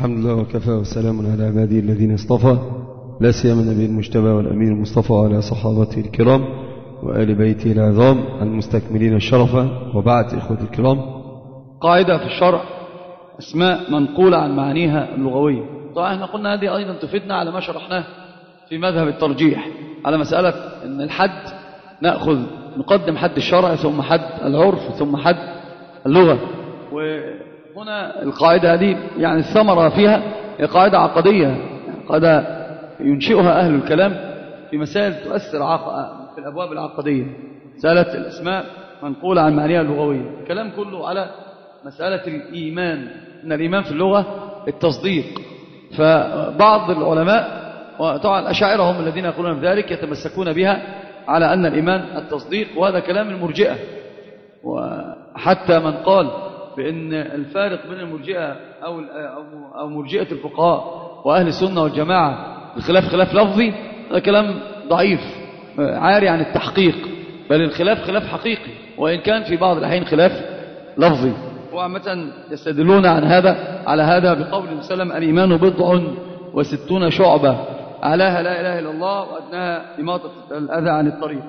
الحمد لله وكفى وسلام على عباده الذين اصطفى. لا سيما النبي المجتبى والأمين المصطفى وعلى صحابته الكرام وآل بيته العظام المستكملين الشرف. وبعد إخوة الكرام. قاعدة في الشرع أسماء منقولة عن معانيها اللغوية. طبعا إحنا قلنا هذه أيضا تفيدنا على ما شرحناه في مذهب الترجيح على مسألة أن الحد نأخذ نقدم حد الشرع ثم حد العرف ثم حد اللغة. وهنا القاعدة هذه يعني الثمرة فيها قاعدة عقدية قاعدة ينشئها أهل الكلام في مسائل تؤثر. في الأبواب العقدية. مسألة الأسماء منقولة عن معانيها اللغوية. الكلام كله على مسألة الإيمان أن الإيمان في اللغة التصديق. فبعض العلماء وطبعا الأشاعرة هم الذين يقولون بذلك يتمسكون بها على أن الإيمان التصديق وهذا كلام المرجئة. وحتى من قال بأن الفارق بين المرجئة أو أو مرجئة الفقهاء وأهل السنة والجماعة الخلاف خلاف لفظي هذا كلام ضعيف عاري عن التحقيق بل الخلاف خلاف حقيقي وإن كان في بعض الأحيان خلاف لفظي. وعامة يستدلون عن هذا على هذا بقول وسلم الإيمان بضع وستون شعبة أعلاها لا إله إلا الله وأدناها إماطة الأذى عن الطريق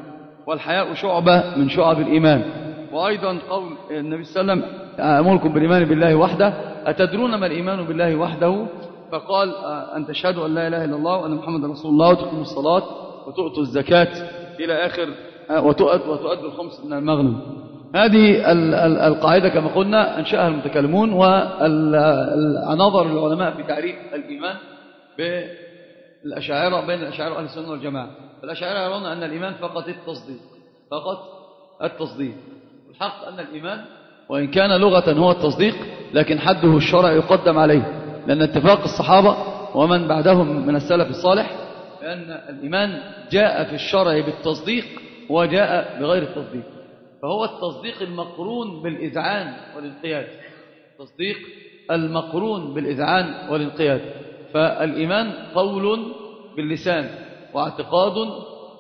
والحياء شعبة من شعب الإيمان. وأيضا قول النبي صلى الله عليه وسلم أمركم بالإيمان بالله وحده. أتدرون ما الإيمان بالله وحده؟ فقال أن تشهدوا أن لا إله إلا الله وأن محمد رسول الله وتقيموا الصلاة وتؤتوا الزكاة إلى آخر وتؤدوا وتؤدوا الخمس من المغنم. هذه القاعدة كما قلنا أنشأها المتكلمون ونظر العلماء في تعريف الإيمان بالأشاعرة بين الأشاعرة وأهل السنة والجماعة. فالأشاعرة يرون أن الإيمان فقط التصديق فقط التصديق. الحق أن الإيمان وإن كان لغة هو التصديق لكن حده الشرع يقدم عليه. لأن اتفاق الصحابة ومن بعدهم من السلف الصالح بأن الإيمان جاء في الشرع بالتصديق وجاء بغير التصديق. فهو التصديق المقرون بالإذعان والانقياد. تصديق المقرون بالإذعان والانقياد. فالإيمان قول باللسان واعتقاد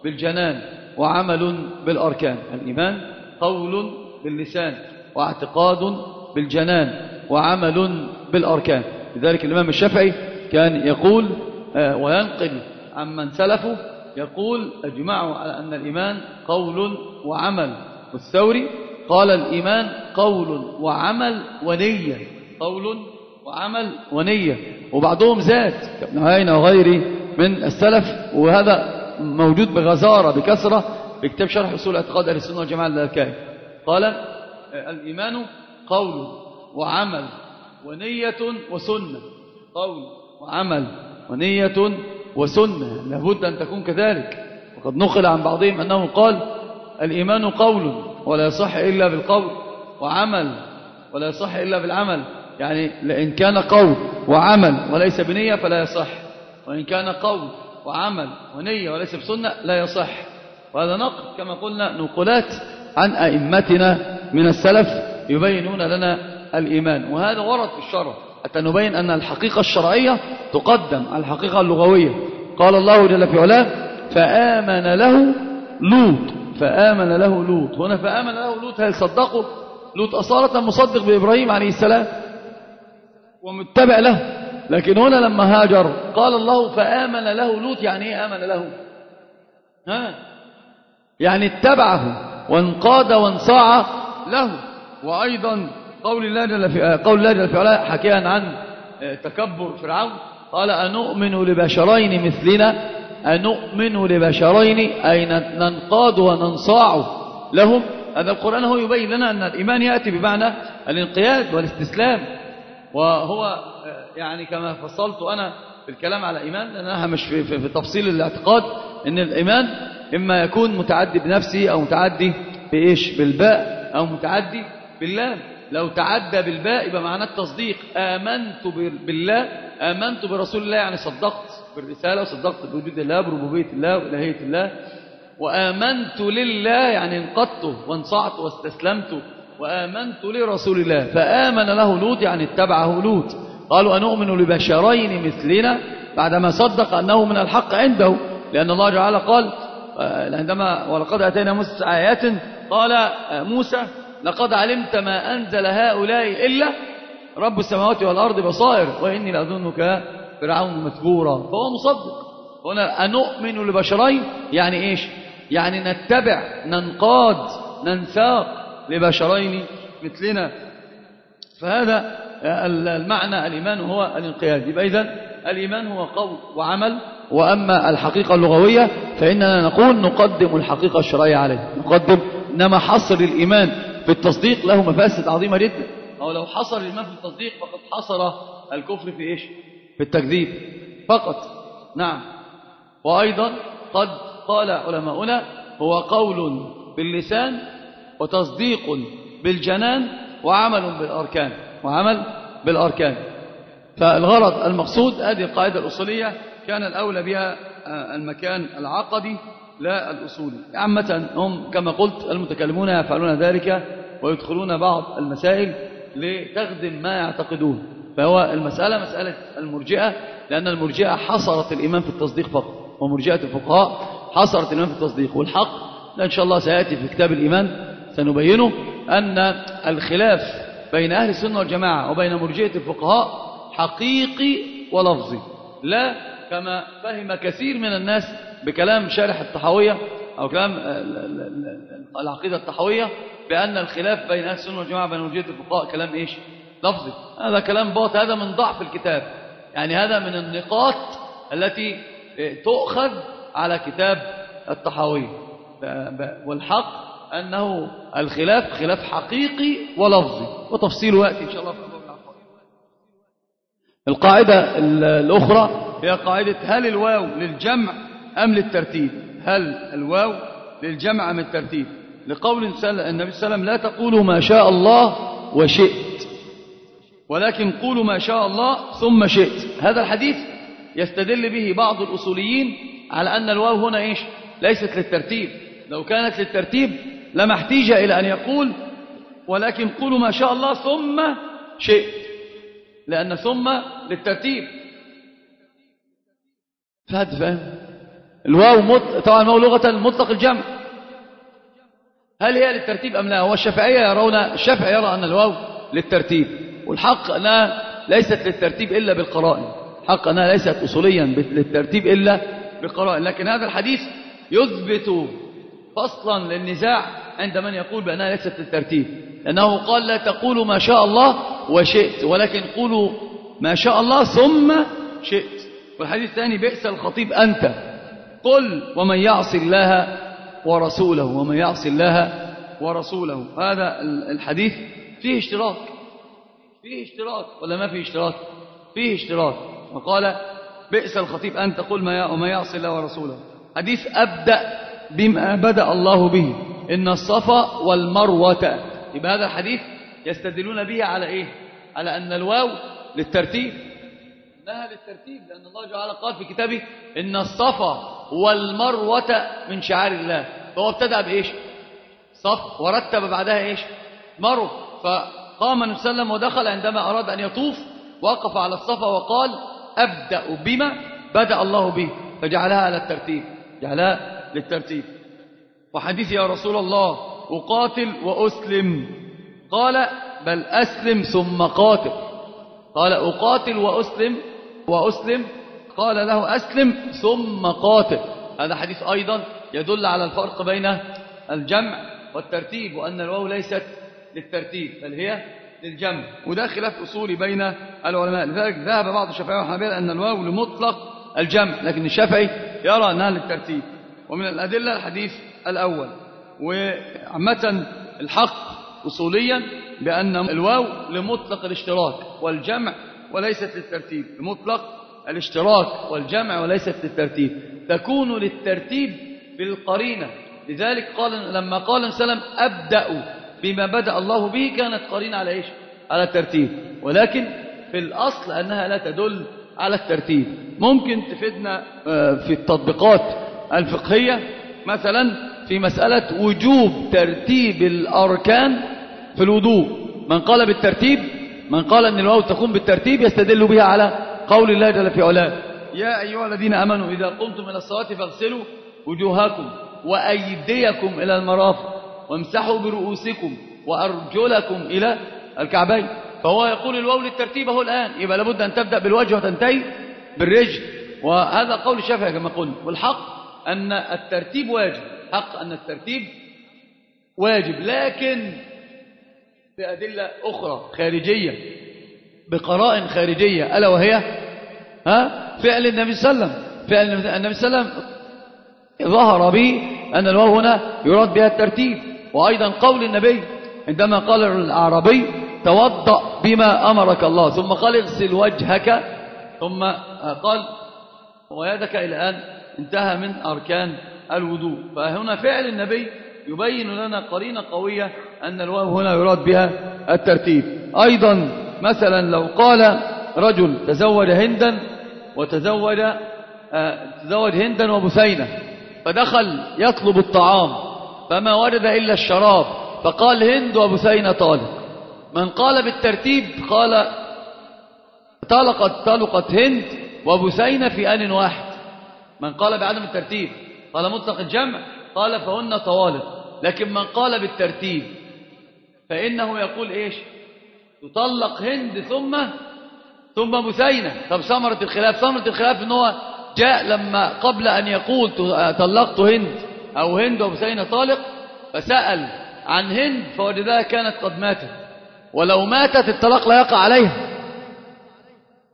بالجنان وعمل بالأركان. الإيمان قول باللسان واعتقاد بالجنان وعمل بالأركان. لذلك الإمام الشافعي كان يقول وينقل عمن سلفه يقول اجمعوا على أن الإيمان قول وعمل. والثوري قال الإيمان قول وعمل ونية. قول وعمل ونية. وبعضهم زاد كابن عيينة وغيره من السلف وهذا موجود بغزارة بكثرة بكتاب شرح أصول اعتقاد أهل السنة والجماعة للكائن قال الإيمان قول وعمل ونية وسنة. قول وعمل ونية وسنة. لابد أن تكون كذلك. وقد نقل عن بعضهم أنه قال الإيمان قول ولا يصح إلا بالقول وعمل ولا يصح إلا بالعمل. يعني لإن كان قول وعمل وليس بنية فلا يصح. وإن كان قول وعمل ونية وليس بسنة لا يصح. وهذا نقل كما قلنا نقولات عن أئمتنا من السلف يبينون لنا الإيمان. وهذا ورد في الشرع. حتى نبين أن الحقيقة الشرعية تقدم على الحقيقة اللغوية. قال الله جل في علاه فآمن له لوط. فآمن له لوط. هنا فآمن له لوط هل صدقوا لوط أصالة مصدق بإبراهيم عليه السلام ومتبع له. لكن هنا لما هاجر قال الله فآمن له لوط. يعني إيه آمن له؟ ها؟ يعني اتبعه. وانقاد وانصاع له. وأيضا قول الله جل في قول الله علاه حكيا عن تكبر فرعون. قال أنؤمن لبشرين مثلنا؟ أنؤمن لبشرين أي ننقاد وننصاع لهم. هذا القرآن هو يبين لنا أن الإيمان يأتي بمعنى الانقياد والاستسلام. وهو يعني كما فصلت أنا في الكلام على إيمان لأنها مش في, في, في تفصيل الاعتقاد أن الإيمان إما يكون متعدي بنفسه أو متعدي بإيش؟ بالباء أو متعدي باللام. لو تعدى بالباء يبقى معناه التصديق. آمنت بالله. آمنت برسول الله يعني صدقت بالرسالة وصدقت بوجود الله بربوبية الله وإلهية الله. وآمنت لله يعني انقضت وانصعت واستسلمت. وآمنت لرسول الله فآمن له لوط يعني اتبعه لوط. قالوا أنؤمن لبشرين مثلنا؟ بعدما صدق أنه من الحق عنده لأن الله تعالى قال عندما ولقد أتينا موسى آيات قال موسى لقد علمت ما أنزل هؤلاء إلا رب السماوات والأرض بصائر وإني لأظنك فرعون مثبورا فهو مصدق. هنا أنؤمن لبشرين؟ يعني إيش؟ يعني نتبع ننقاد ننساق لبشرين مثلنا. فهذا المعنى الإيمان هو الانقياد. يبقى إذن الإيمان هو قول وعمل وأما الحقيقة اللغوية فإننا نقول نقدم الحقيقة الشرعية عليه نقدم إنما حصر الإيمان في التصديق له مفاسد عظيمة جدا. أو لو حصر الإيمان في التصديق فقد حصر الكفر في إيش؟ في التكذيب. فقط. نعم. وأيضا قد قال علماؤنا هو قول باللسان وتصديق بالجنان وعمل بالأركان. وعمل بالأركان. فالغرض المقصود هذه القاعدة الأصولية كان الأولى بها المكان العقدي لا الأصولي. عامة هم كما قلت المتكلمون يفعلون ذلك ويدخلون بعض المسائل لتخدم ما يعتقدون. فهو المسألة مسألة المرجئة لأن المرجئة حصرت الإيمان في التصديق فقط ومرجئة الفقهاء حصرت الإيمان في التصديق. والحق إن شاء الله سيأتي في كتاب الإيمان سنبينه أن الخلاف بين أهل السنة والجماعة وبين مرجئة الفقهاء حقيقي ولفظي لا كما فهم كثير من الناس بكلام شارح الطحاوية أو كلام العقيدة الطحاوية بأن الخلاف بين أهل السنة والجماعة بين مرجئة الفقهاء كلام إيش؟ لفظي. هذا كلام باطل هذا من ضعف الكتاب. يعني هذا من النقاط التي تؤخذ على كتاب الطحاوية. والحق أنه الخلاف خلاف حقيقي ولفظي. وتفصيله يأتي إن شاء الله في القاعدة الأخرى هي قاعدة هل الواو للجمع أم للترتيب؟ هل الواو للجمع أم الترتيب؟ لقول النبي صلى الله عليه وسلم لا تقولوا ما شاء الله وشئت. ولكن قولوا ما شاء الله ثم شئت. هذا الحديث يستدل به بعض الأصوليين على أن الواو هنا إيش؟ ليست للترتيب. لو كانت للترتيب لما احتيج إلى أن يقول ولكن قولوا ما شاء الله ثم شئت. لأن ثم للترتيب. فهد فهم الواو مط... طبعا الواو لغة مطلق الجمع. هل هي للترتيب أم لا؟ هو الشافعية يرون الشافعي يرى أن الواو للترتيب والحق أنها ليست للترتيب إلا بالقرائن. حق أنها ليست أصوليا للترتيب إلا بالقرائن. لكن هذا الحديث يثبت فصلا للنزاع عند من يقول بأنها ليست للترتيب. لأنه قال لا تقولوا ما شاء الله وشئت ولكن قولوا ما شاء الله ثم شئت. والحديث الثاني بئس الخطيب أنت. قل ومن يعصي الله ورسوله ومن يعصي الله ورسوله. هذا الحديث فيه اشتراك. فيه اشتراك. ولا ما فيه اشتراك؟ فيه اشتراك. وقال بئس الخطيب أنت. قل ما وما يعصي الله ورسوله. حديث أبدأ بما بدأ الله به. إن الصفا والمروة. يبقى هذا الحديث يستدلون به على إيه؟ على أن الواو للترتيب إنها للترتيب لأن الله تعالى قال في كتابه إن الصفا والمروة من شعار الله. فهو ابتدأ بإيش؟ صف ورتب بعدها إيش؟ مرو فقام النبي صلى الله عليه وسلم ودخل عندما أراد أن يطوف وقف على الصفا وقال أبدأ بما بدأ الله به. فجعلها على الترتيب جعلها للترتيب. وحديث يا رسول الله أقاتل وأسلم. قال بل أسلم ثم قاتل. قال أقاتل وأسلم وأسلم. قال له أسلم ثم قاتل. هذا حديث أيضا يدل على الفرق بين الجمع والترتيب وأن الواو ليست للترتيب بل هي للجمع. وده خلاف أصولي بين العلماء. لذلك ذهب بعض الشافعية والحنابلة أن الواو لمطلق الجمع لكن الشافعي يرى أنها للترتيب. ومن الأدلة الحديث الأول. وعامة الحق أصوليا بأن الواو لمطلق الاشتراك والجمع وليست للترتيب. لمطلق الاشتراك والجمع وليست للترتيب. تكون للترتيب بالقرينة. لذلك قال لما قال سلم أبدأ بما بدأ الله به كانت قرينة على إيش؟ على الترتيب. ولكن في الأصل أنها لا تدل على الترتيب. ممكن تفيدنا في التطبيقات الفقهية. مثلا في مسألة وجوب ترتيب الأركان في الوضوء. من قال بالترتيب؟ من قال أن الواو تكون بالترتيب يستدل بها على قول الله جل في علاه. يا أيها الذين أمنوا إذا قمتم إلى الصلاة فاغسلوا وجوهكم وأيديكم إلى المرافق وامسحوا برؤوسكم وأرجلكم إلى الكعبين. فهو يقول الواو للترتيب هو الآن. يبقى لابد أن تبدأ بالوجه وتنتهي بالرجل. وهذا قول الشافعي كما قلنا. والحق أن الترتيب واجب. حق أن الترتيب واجب. لكن بأدلة أخرى خارجية بقرائن خارجية ألا وهي؟ ها؟ فعل النبي صلى الله عليه وسلم فعل النبي صلى الله عليه وسلم ظهر به أن الواو هنا يراد بها الترتيب وأيضا قول النبي عندما قال الأعرابي توضأ بما أمرك الله ثم قال اغسل وجهك ثم قال ويدك إلى الآن انتهى من أركان الوضوء فهنا فعل النبي يبين لنا قرينة قوية أن الواو هنا يراد بها الترتيب. أيضا مثلا لو قال رجل تزوج هندا وتزوج تزوج هندا وبثينة فدخل يطلب الطعام فما وجد إلا الشراب فقال هند وبثينة طالق من قال بالترتيب قال طلقت طلقت هند وبثينة في آن واحد. من قال بعدم الترتيب قال مطلق الجمع قال فهن طوالق لكن من قال بالترتيب فإنه يقول إيش؟ تطلق هند ثم ثم بثينة طب ثمرة الخلاف ثمرة الخلاف إن هو جاء لما قبل أن يقول طلقت هند أو هند وبثينة طالق فسأل عن هند فوجدها كانت قد ماتت. ولو ماتت الطلاق لا يقع عليها.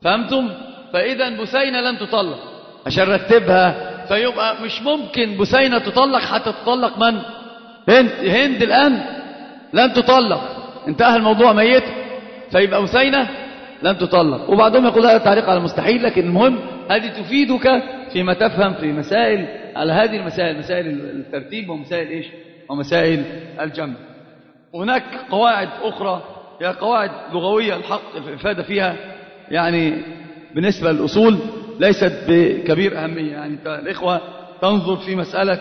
فهمتم؟ فإذا بثينة لم تطلق. عشان رتبها فيبقى مش ممكن بثينة تطلق حتى تطلق من؟ هند, هند الآن؟ لن تطلق. انتهى الموضوع ميت فيبقى بثينة لن تطلق. وبعضهم يقول هذا تعليق على المستحيل لكن المهم هذه تفيدك فيما تفهم في مسائل على هذه المسائل مسائل الترتيب ومسائل إيش؟ ومسائل الجمع. هناك قواعد أخرى هي قواعد لغوية الحق الإفادة فيها يعني بالنسبة للأصول ليست بكبير أهمية. يعني الإخوة تنظر في مسألة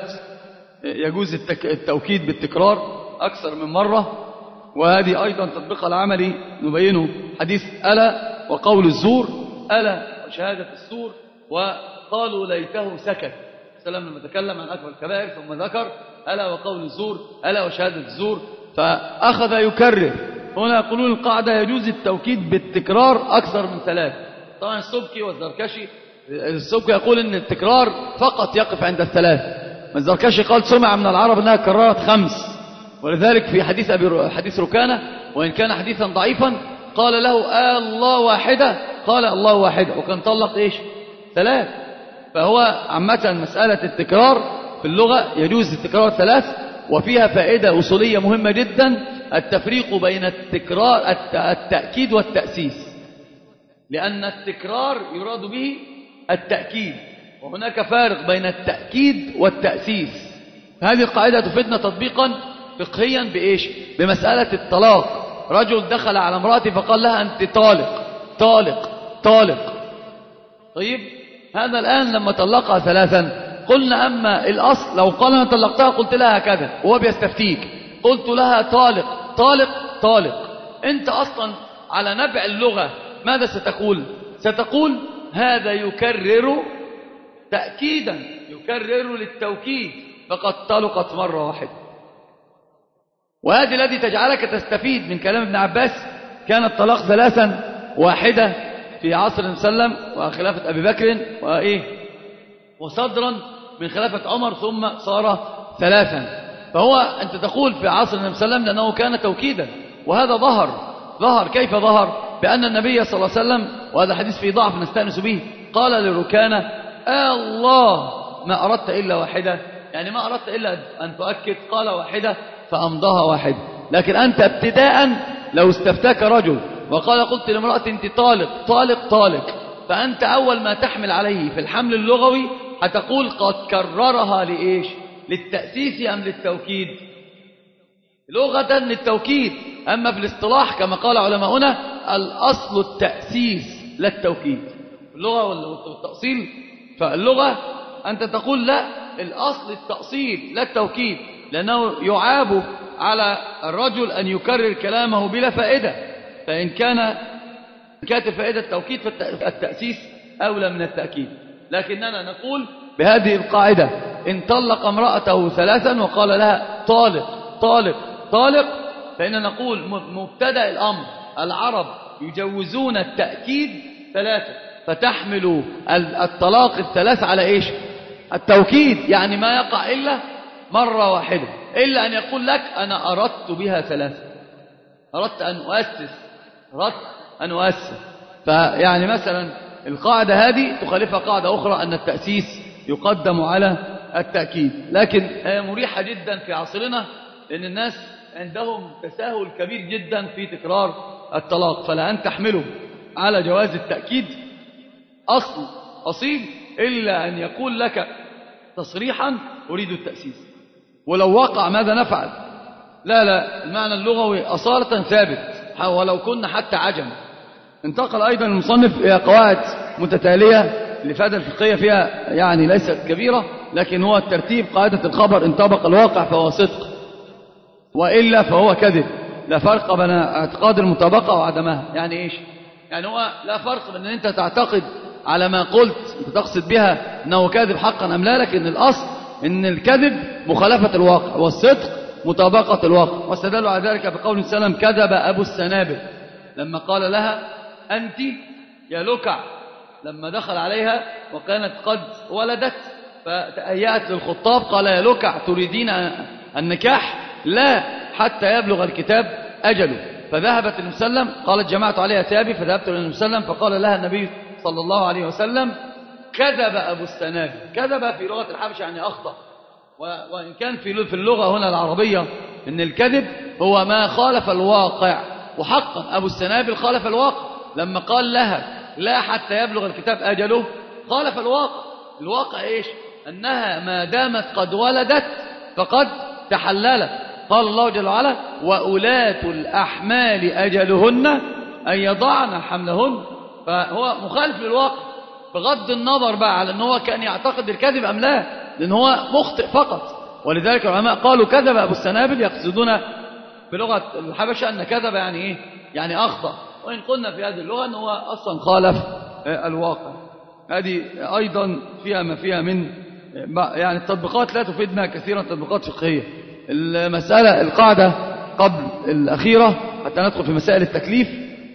يجوز. التوكيد بالتكرار. أكثر من مرة وهذه أيضا تطبيقها العملي نبينه حديث ألا وقول الزور ألا وشهادة السور وقالوا ليته سكت. السلام لما تكلم عن أكبر الكبائر ثم ذكر ألا وقول الزور ألا وشهادة الزور. فأخذ يكرر. هنا يقولون القاعدة يجوز التوكيد بالتكرار أكثر من ثلاث. طبعا السبكي والزركشي السبكي يقول أن التكرار فقط يقف عند الثلاث. الزركشي قال سمع من العرب أنها كررت خمس. ولذلك في حديث أبي حديث ركانة وإن كان حديثا ضعيفا قال له آه الله واحدة قال الله واحدة وكان طلق إيش؟ ثلاث. فهو عامة مسألة التكرار في اللغة يجوز التكرار ثلاث وفيها فائدة أصولية مهمة جدا التفريق بين التكرار التأكيد والتأسيس. لأن التكرار يراد به التأكيد وهناك فارق بين التأكيد والتأسيس. هذه القاعدة تفيدنا تطبيقا فقهيا بإيش؟ بمسألة الطلاق. رجل دخل على امرأته فقال لها أنت طالق طالق طالق. طيب هذا الآن لما طلقها ثلاثا قلنا أما الأصل لو قال أنا طلقتها قلت لها كذا وهو بيستفتيك. قلت لها طالق طالق طالق. أنت أصلا على نبع اللغة ماذا ستقول؟ ستقول هذا يكرر تأكيدا يكرر للتوكيد. فقد طلقت مرة واحدة. وهذه الذي تجعلك تستفيد من كلام ابن عباس كان الطلاق ثلاثا واحدة في عصر وسلم وخلافة أبي بكر وإيه؟ وصدرا من خلافة عمر ثم صار ثلاثا. فهو أنت تقول في عصر النبي لأنه كان توكيدا. وهذا ظهر ظهر كيف ظهر؟ بأن النبي صلى الله عليه وسلم وهذا حديث فيه ضعف نستأنس به قال لركانة آه الله ما أردت إلا واحدة. يعني ما أردت إلا أن تؤكد قال واحدة فأمضاها واحدة لكن أنت ابتداء لو استفتاك رجل وقال قلت لامرأة أنت طالق طالق طالق. فأنت أول ما تحمل عليه في الحمل اللغوي هتقول قد كررها لإيش؟ للتأسيس أم للتوكيد؟ لغة للتوكيد. أما في الاصطلاح كما قال علماؤنا الأصل التأسيس لا التوكيد. اللغة والتأصيل. فاللغة أنت تقول لا الأصل التأصيل لا التوكيد. لأنه يعاب على الرجل أن يكرر كلامه بلا فائدة. فإن كان كانت الفائدة التوكيد فالتأسيس أولى من التأكيد. لكننا نقول بهذه القاعدة إن طلق امرأته ثلاثا وقال لها طالق طالق طالق فإن نقول مبتدأ الأمر العرب يجوزون التأكيد ثلاثة. فتحمل الطلاق الثلاث على إيش؟ التوكيد يعني ما يقع إلا مرة واحدة إلا أن يقول لك أنا أردت بها ثلاثة. أردت أن أؤسس أردت أن أؤسس. فيعني مثلا القاعدة هذه تخالفها قاعدة أخرى أن التأسيس يقدم على التأكيد. لكن هي مريحة جدا في عصرنا لأن الناس عندهم تساهل كبير جدا في تكرار الطلاق. فلا أن تحمله على جواز التأكيد أصل أصيل إلا أن يقول لك تصريحا أريد التأسيس. ولو وقع ماذا نفعل؟ لا لا المعنى اللغوي أصالة ثابت ولو كنا حتى عجم انتقل أيضا المصنف إلى قواعد متتالية الإفادة الفقهية فيها يعني ليست كبيرة لكن هو الترتيب قاعدة الخبر إن طبق الواقع فهو صدق وإلا فهو كذب. لا فرق بين اعتقاد المطابقة وعدمها. يعني إيش؟ يعني هو لا فرق بين أن أنت تعتقد على ما قلت تقصد بها أنه كاذب حقا أم لا لكن الأصل أن الكذب مخالفة الواقع والصدق مطابقة الواقع. واستدلوا على ذلك بقول سلم كذب أبو السنابل. لما قال لها أنت يا لكع لما دخل عليها وكانت قد ولدت فتأيأت للخطاب قال يا لكع تريدين النكاح؟ لا حتى يبلغ الكتاب أجله. فذهبت المسلم قالت جمعت عليها ثيابي فذهبت للمسلم فقال لها النبي صلى الله عليه وسلم كذب أبو السنابل. كذب في لغة الحبش يعني أخطأ. وإن كان في اللغة هنا العربية إن الكذب هو ما خالف الواقع. وحقا أبو السنابل خالف الواقع. لما قال لها لا حتى يبلغ الكتاب أجله خالف الواقع. الواقع إيش؟ أنها ما دامت قد ولدت فقد تحللت. قال الله جل وعلا وأولاة الأحمال أجلهن أن يضعن حملهن. فهو مخالف للواقع. بغض النظر بقى على أنه كان يعتقد الكذب أم لا لأن هو مخطئ فقط. ولذلك العلماء قالوا كذب أبو السنابل يقصدون بلغة الحبشة أن كذب يعني إيه؟ يعني أخطأ. وإن قلنا في هذه اللغة أنه أصلا خالف الواقع. هذه أيضا فيها ما فيها من يعني التطبيقات لا تفيدنا كثيرا تطبيقات فقهية المسألة القاعدة قبل الأخيرة حتى ندخل في مسائل التكليف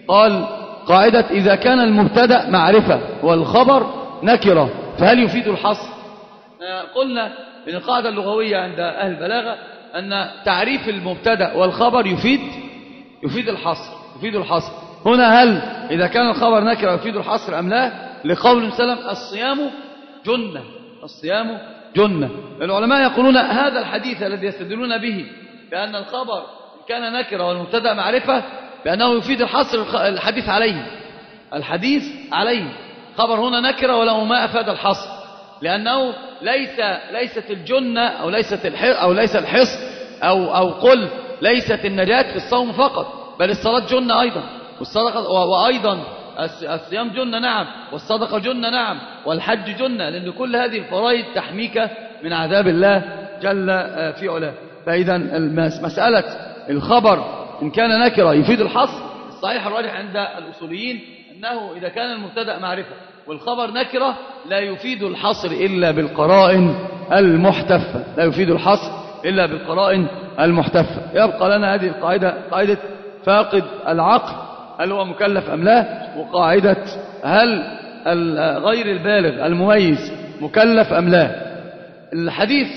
قال قاعدة إذا كان المبتدأ معرفة والخبر نكرة فهل يفيد الحصر؟ قلنا من القاعدة اللغوية عند أهل البلاغة أن تعريف المبتدأ والخبر يفيد يفيد الحصر يفيد الحصر. هنا هل إذا كان الخبر نكرة يفيد الحصر أم لا؟ لقول سلم الصيام جنة الصيام جنة. العلماء يقولون هذا الحديث الذي يستدلون به بأن الخبر كان نكرة والمبتدأ معرفة بأنه يفيد الحصر الحديث عليه. الحديث عليه. خبر هنا نكرة ولو ما أفاد الحصر. لأنه ليس ليست الجنة أو ليست الحر أو ليس الحصر أو أو قل ليست النجاة في الصوم فقط بل الصلاة جنة أيضا. والصدقة وأيضا الصيام جنة نعم والصدقة جنة نعم والحج جنة لأن كل هذه الفرائض تحميك من عذاب الله جل في علاه. فإذا مسألة الخبر إن كان نكرة يفيد الحصر. الصحيح الراجح عند الأصوليين أنه إذا كان المبتدأ معرفة والخبر نكرة لا يفيد الحصر إلا بالقرائن المحتفة. لا يفيد الحصر إلا بالقرائن المحتفة. يبقى لنا هذه القاعدة قاعدة فاقد العقل هل هو مكلف أم لا؟ وقاعدة هل غير البالغ المميز مكلف أم لا؟ الحديث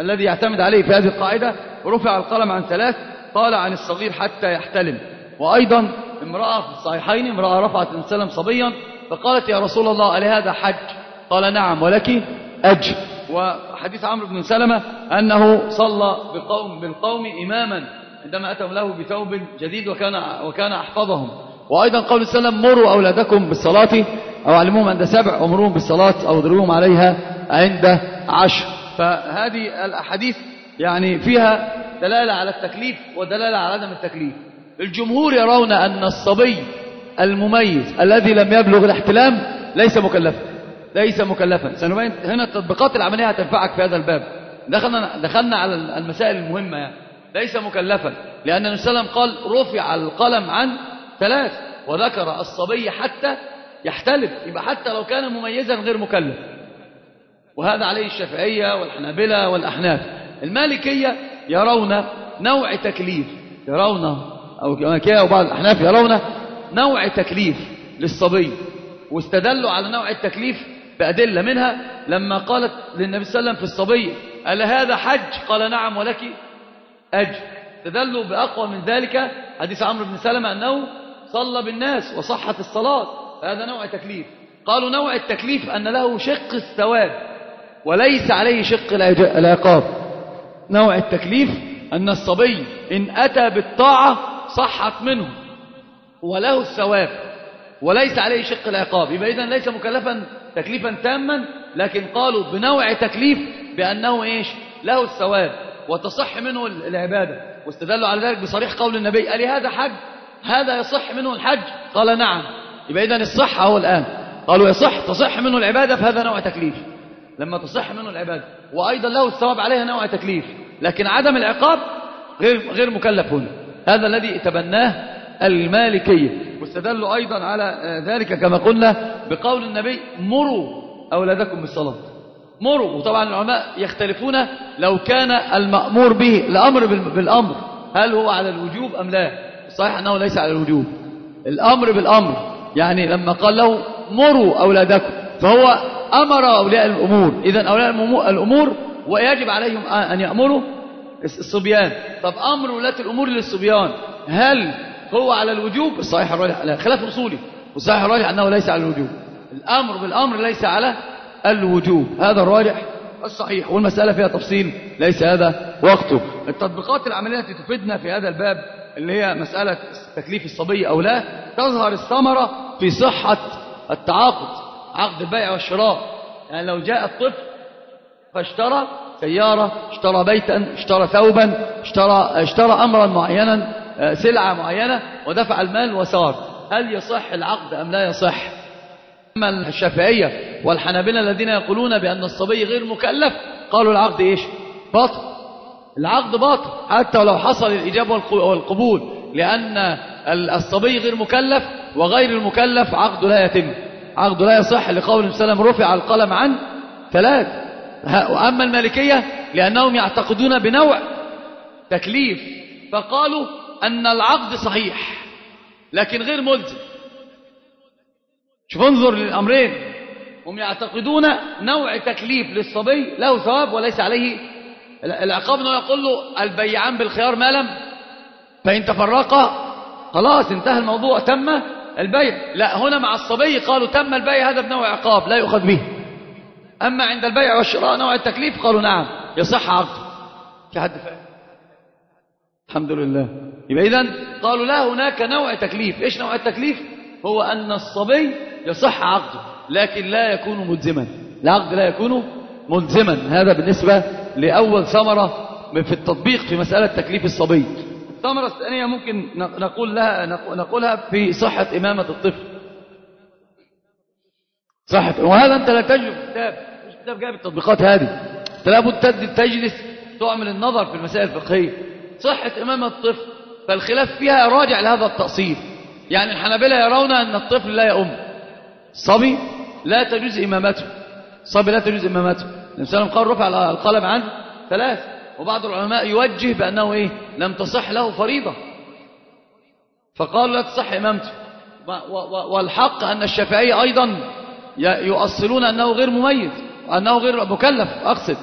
الذي يعتمد عليه في هذه القاعدة رفع القلم عن ثلاث قال عن الصغير حتى يحتلم. وأيضا امرأة في الصحيحين امرأة رفعت السلام صبيا فقالت يا رسول الله ألهذا حج؟ قال نعم ولك أجر. وحديث عمرو بن سلمة أنه صلى بقوم بالقوم إماما عندما أتوا له بثوب جديد وكان, وكان أحفظهم. وأيضا قول السلام مروا أولادكم بالصلاة أو علموهم عند سبع ومروهم بالصلاة أو ضربوهم عليها عند عشر. فهذه الأحاديث يعني فيها دلالة على التكليف ودلالة على عدم التكليف. الجمهور يرون أن الصبي المميز الذي لم يبلغ الاحتلام ليس مكلفا ليس مكلفا. سنبين هنا التطبيقات العملية هتنفعك في هذا الباب. دخلنا, دخلنا على المسائل المهمة يعني. ليس مكلفا لأن النبي صلى الله عليه وسلم قال رفع القلم عن ثلاث وذكر الصبي حتى يحتلف. يبقى حتى لو كان مميزا غير مكلف. وهذا عليه الشافعية والحنابلة والأحناف. المالكية يرون نوع تكليف يرون أو المالكية أو بعض الأحناف يرون نوع تكليف للصبي واستدلوا على نوع التكليف بأدلة منها لما قالت للنبي صلى الله عليه وسلم في الصبي ألا هذا حج؟ قال نعم ولك أجر. استدلوا بأقوى من ذلك حديث عمرو بن سلمة أنه صلى بالناس وصحت الصلاة هذا نوع تكليف. قالوا نوع التكليف أن له شق الثواب وليس عليه شق العقاب. نوع التكليف أن الصبي إن أتى بالطاعة صحت منه وله الثواب وليس عليه شق العقاب. يبقى إذن ليس مكلفا تكليفا تاما لكن قالوا بنوع تكليف بأنه إيش؟ له الثواب وتصح منه العبادة. واستدلوا على ذلك بصريح قول النبي. ألي هذا حج؟ هذا يصح منه الحج؟ قال نعم. يبقى إذن الصحة هو الآن. قالوا يصح تصح منه العبادة فهذا نوع تكليف. لما تصح منه العبادة وأيضا له الثواب عليها نوع تكليف. لكن عدم العقاب غير غير مكلف هنا. هذا الذي تبناه المالكية. واستدلوا أيضا على ذلك كما قلنا بقول النبي مروا أولادكم بالصلاة. مروا. وطبعا العلماء يختلفون لو كان المأمور به الأمر بالأمر. هل هو على الوجوب أم لا؟ صحيح أنه ليس على الوجوب. الأمر بالأمر. يعني لما قال له مروا أولادكم. فهو أمر أولياء الأمور. إذا أولياء الأمور ويجب عليهم أن يأمروا الصبيان. طب أمر ولاة الأمور للصبيان. هل هو على الوجوب؟ الصحيح الراجح لا خلاف أصولي. والصحيح الراجح أنه ليس على الوجوب. الأمر بالأمر ليس على الوجوب. هذا الراجح الصحيح والمسألة فيها تفصيل ليس هذا وقته. التطبيقات العملية التي تفيدنا في هذا الباب اللي هي مسألة تكليف الصبي أو لا تظهر الثمرة في صحة التعاقد. عقد البيع والشراء يعني لو جاء الطفل فاشترى سيارة اشترى بيتا اشترى ثوبا اشترى, اشترى أمرا معينا سلعة معينة ودفع المال وسار هل يصح العقد أم لا يصح؟ أما الشافعية والحنابلة الذين يقولون بأن الصبي غير مكلف قالوا العقد إيش؟ باطل. العقد باطل حتى ولو حصل الإجابة والقبول لأن الصبي غير مكلف وغير المكلف عقد لا يتم. عقد لا يصح لقول السلام رفع القلم عن ثلاث. وأما المالكية لأنهم يعتقدون بنوع تكليف فقالوا أن العقد صحيح لكن غير ملزم. شوف انظر للأمرين. هم يعتقدون نوع تكليف للصبي له ثواب وليس عليه العقاب. إنه يقول له البيعان بالخيار ما لم فإن تفرقا خلاص انتهى الموضوع. تم البيع. لا هنا مع الصبي قالوا تم البيع هذا بنوع عقاب لا يؤخذ به أما عند البيع والشراء نوع التكليف قالوا نعم يصح عقده في حد فاهم الحمد لله. يبقى إذن قالوا لا هناك نوع تكليف. إيش نوع التكليف؟ هو أن الصبي يصح عقده لكن لا يكون ملزما. العقد لا يكون ملزما. هذا بالنسبة لأول ثمرة في التطبيق في مسألة تكليف الصبي. الثمرة الثانية ممكن نقول لها نقولها في صحة إمامة الطفل. صحة وهذا أنت لا تجد كتاب مش كتاب جايب التطبيقات هذه. أنت لابد تجلس تعمل النظر في المسائل الفقهية صحة إمامة الطفل فالخلاف فيها راجع لهذا التأصيل. يعني الحنابلة يرون أن الطفل لا يؤم. الصبي لا تجوز إمامته. الصبي لا تجوز إمامته. الإنسان قال رفع القلم عن ثلاث. وبعض العلماء يوجه بأنه إيه؟ لم تصح له فريضة. فقالوا لا تصح إمامته والحق أن الشافعي أيضا يؤصلون أنه غير مميز أنه غير مكلف. أقصد.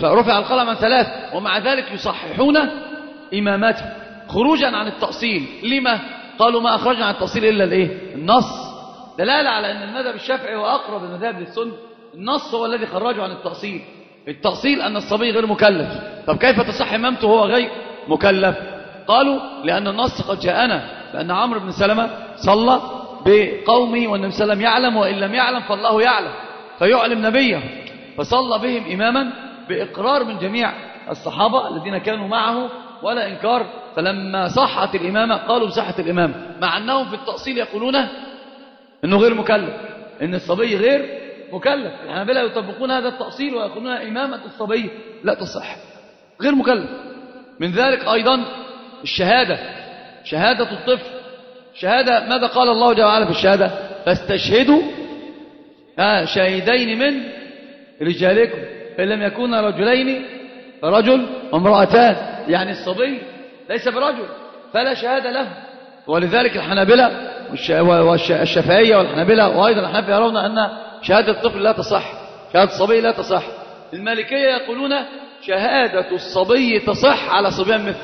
فرفع القلم عن ثلاث. ومع ذلك يصححون إمامته. خروجا عن التأصيل. لما؟ قالوا ما أخرجنا عن التأصيل إلا الإيه؟ النص. دلالة على أن المذهب الشافعي هو أقرب المذاهب للسنة. النص هو الذي خرجه عن التأصيل. التأصيل أن الصبي غير مكلف. طب كيف تصح إمامته وهو غير مكلف؟ قالوا لأن النص قد جاءنا لأن عمرو بن سلمة صلى بقومه والنبي صلى الله عليه وسلم يعلم وإن لم يعلم فالله يعلم. فيعلم نبيه فصلى بهم إماما بإقرار من جميع الصحابة الذين كانوا معه ولا إنكار. فلما صحت الإمامة قالوا بصحة الإمامة مع أنهم في التأصيل يقولون أنه غير مكلف أن الصبي غير مكلف. الحنابلة يطبقون هذا التأصيل ويقولون إمامة الصبي لا تصح. غير مكلف. من ذلك أيضا الشهادة شهادة الطفل. شهادة ماذا قال الله جل وعلا في الشهادة؟ فاستشهدوا شاهدين من رجالكم. فإن لم يكونا رجلين فرجل وامرأتان. يعني الصبي ليس برجل فلا شهادة له. ولذلك الحنابلة والشافعية والحنابلة وأيضا الحنابلة يرون أن شهادة الطفل لا تصح شهادة الصبي لا تصح. المالكية يقولون شهادة الصبي تصح على صبيان مثل.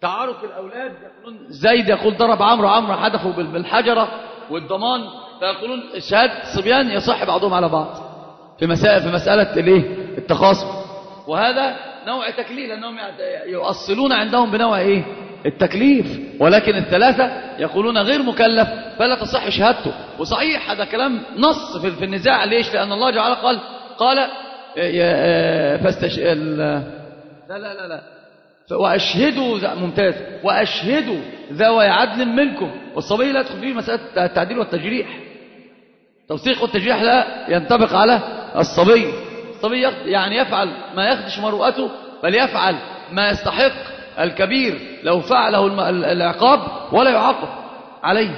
تعارف الأولاد يقولون زيد يقول ضرب عمرو عمرو حدفه بالحجرة والضمان فيقولون شهادة الصبيان يصح بعضهم على بعض. في مسائل في مسألة الايه التخاصم. وهذا نوع تكليف لأنهم يؤصلون عندهم بنوع إيه؟ التكليف. ولكن الثلاثة يقولون غير مكلف فلا تصح شهادته. وصحيح هذا كلام نص في النزاع. ليش؟ لأن الله جعل قال قال فاستش لا لا لا لا. وأشهدوا ممتاز. وأشهدوا ذوي عدل منكم. والصبي لا يدخل فيه مسألة التعديل والتجريح. توثيق والتجريح لا ينطبق على الصبي. الصبي يعني يفعل ما يخدش مروءته بل يفعل ما يستحق الكبير. لو فعله العقاب ولا يعاقب عليه.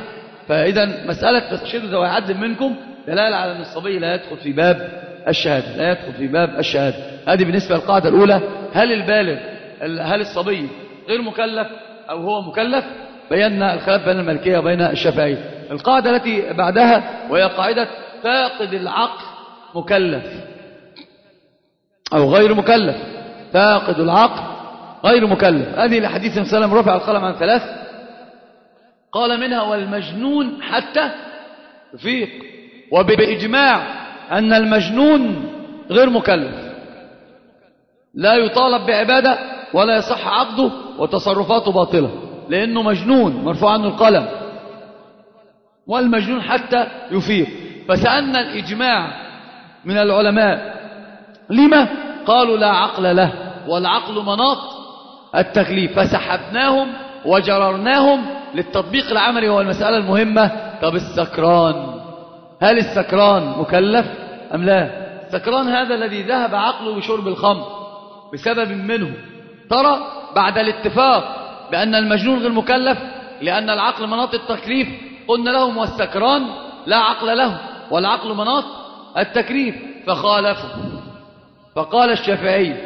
فإذا مسألة تشهدوا ذوي عدل منكم دلالة على أن الصبي لا يدخل في باب الشهادة لا يدخل في باب الشهادة. هذه بالنسبة للقاعدة الأولى هل البالغ هل الصبي غير مكلف أو هو مكلف؟ بينا الخلاف بين الملكية وبين الشافعية. القاعدة التي بعدها وهي قاعدة فاقد العقل مكلف أو غير مكلف. فاقد العقل غير مكلف. هذه الحديث وسلم رفع القلم عن ثلاث. قال منها والمجنون حتى يفيق وبإجماع أن المجنون غير مكلف. لا يطالب بعبادة ولا يصح عقده وتصرفاته باطلة لأنه مجنون مرفوع عنه القلم. والمجنون حتى يفيق فسألنا الإجماع من العلماء لما؟ قالوا لا عقل له والعقل مناط التكليف. فسحبناهم وجررناهم للتطبيق العملي هو المسألة المهمة. طب السكران هل السكران مكلف؟ أم لا؟ السكران هذا الذي ذهب عقله بشرب الخمر بسبب منه. ترى بعد الاتفاق بأن المجنون غير مكلف لأن العقل مناط التكليف. قلنا لهم والسكران لا عقل له والعقل مناط التكليف. فخالفوا. فقال الشافعي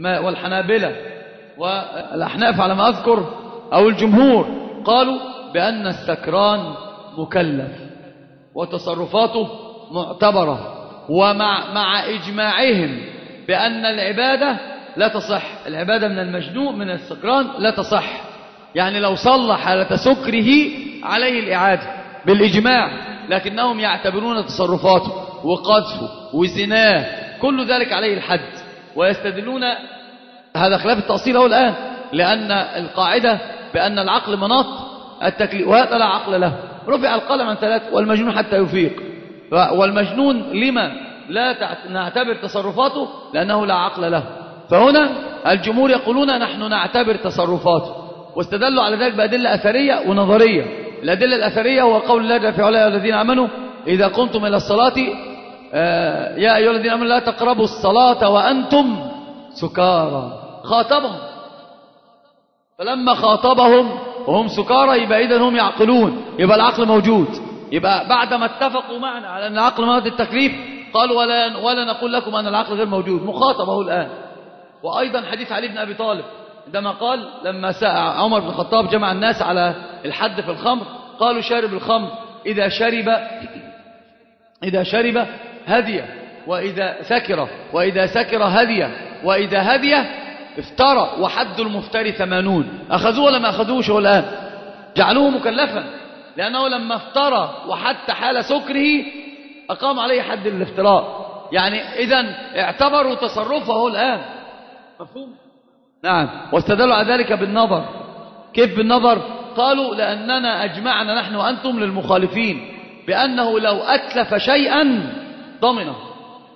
والحنابلة والأحناف على ما أذكر أو الجمهور قالوا بأن السكران مكلف وتصرفاته معتبرة. ومع مع إجماعهم بأن العبادة لا تصح. العبادة من المجنون من السكران لا تصح. يعني لو صلى حالة سكره عليه الإعادة بالإجماع لكنهم يعتبرون تصرفاته وقذفه وزناه كل ذلك عليه الحد. ويستدلون هذا خلاف التأصيل هو الآن لأن القاعدة بأن العقل مناط التكليف وهذا لا عقل له. رفع القلم عن ثلاث والمجنون حتى يفيق. والمجنون لما لا نعتبر تصرفاته؟ لأنه لا عقل له. فهنا الجمهور يقولون نحن نعتبر تصرفاته. واستدلوا على ذلك بأدلة أثرية ونظرية. الأدلة الأثرية هو قول الله في علاه الذين آمنوا إذا قمتم إلى الصلاة آه يا أيها الذين آمنوا لا تقربوا الصلاة وأنتم سكارى. خاطبهم. فلما خاطبهم وهم سكارى يبقى إذا هم يعقلون. يبقى العقل موجود. يبقى بعدما اتفقوا معنا على أن العقل مرض التكليف قالوا ولا, ولا نقول لكم أن العقل غير موجود. مخاطبه الآن. وأيضا حديث علي بن أبي طالب عندما قال لما عمر بن الخطاب جمع الناس على الحد في الخمر قالوا شارب الخمر إذا شرب إذا شرب هدي وإذا سكر وإذا سكر هدي وإذا هدي افترى وحد المفتري ثمانون. أخذوه ولا ما أخذوش هو الآن. جعلوه مكلفا. لأنه لما افترى وحتى حال سكره أقام عليه حد الافتراء. يعني إذا اعتبروا تصرفه الآن. مفهوم؟ نعم. واستدلوا على ذلك بالنظر. كيف بالنظر؟ قالوا لأننا أجمعنا نحن وأنتم للمخالفين بأنه لو أتلف شيئا ضمنه.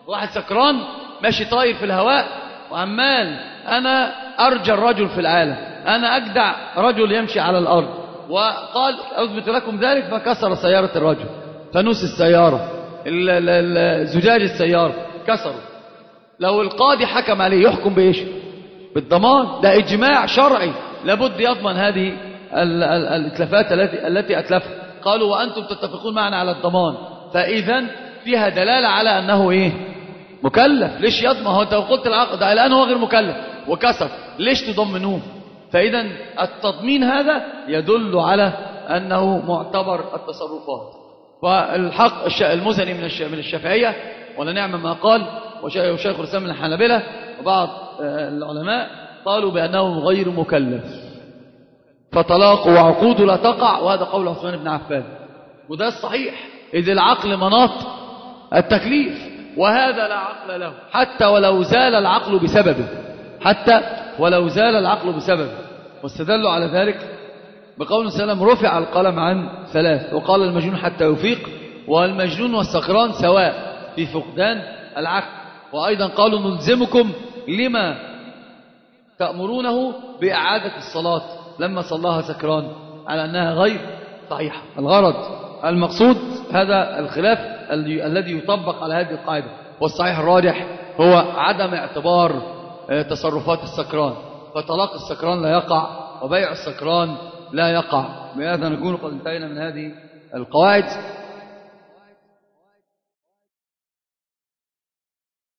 واحد سكران ماشي طاير في الهواء وعمال أنا أرجى الرجل في العالم أنا أجدع رجل يمشي على الأرض. وقال أثبت لكم ذلك فكسر سيارة الرجل. فانوس السيارة. زجاج السيارة. كسروا. لو القاضي حكم عليه يحكم بإيش؟ بالضمان. ده إجماع شرعي. لابد يضمن هذه الاتلافات التي التي أتلفها. قالوا وأنتم تتفقون معنا على الضمان. فإذا فيها دلالة على أنه إيه؟ مكلف. ليش يضمن؟ هو أنت قلت العقد الآن هو غير مكلف. وكسر. ليش تضمنوه؟ فإذا التضمين هذا يدل على أنه معتبر التصرفات. والحق المزني من من الشافعية ولا نعم ما قال وش- وشيخ الإسلام من الحنابلة وبعض آه، العلماء قالوا بأنه غير مكلف. فطلاق وعقود لا تقع وهذا قول عثمان بن عفان. وده الصحيح إذ العقل مناط التكليف وهذا لا عقل له حتى ولو زال العقل بسببه. حتى ولو زال العقل بسببه واستدلوا على ذلك بقول سلام رفع القلم عن ثلاث وقال المجنون حتى يفيق والمجنون والسكران سواء في فقدان العقل. وأيضا قالوا نلزمكم لما تأمرونه بإعادة الصلاة لما صلاها سكران على أنها غير صحيحة. الغرض المقصود هذا الخلاف ال- الذي يطبق على هذه القاعدة والصحيح الراجح هو عدم اعتبار تصرفات السكران. فطلاق السكران لا يقع وبيع السكران لا يقع. بهذا نكون قد انتهينا من هذه القواعد.